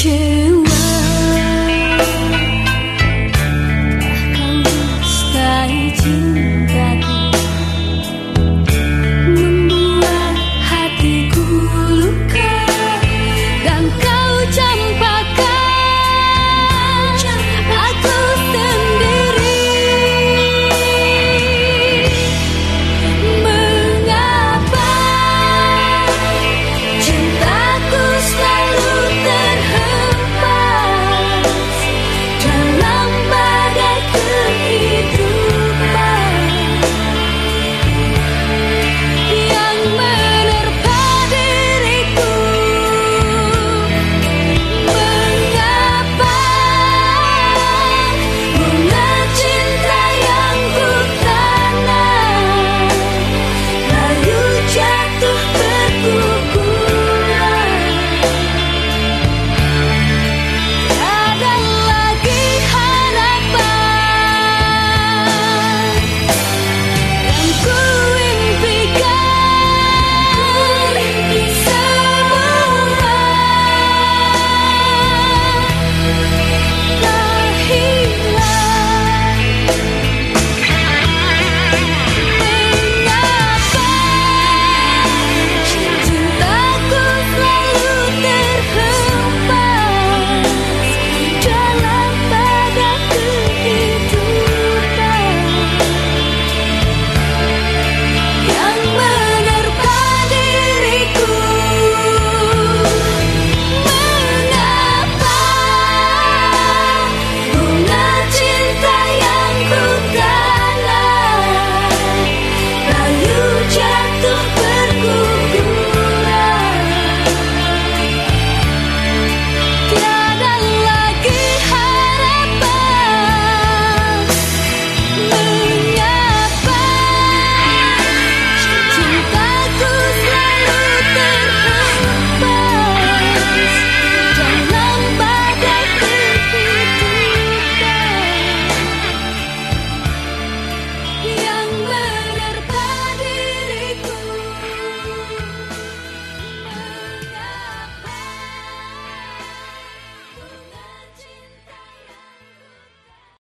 去。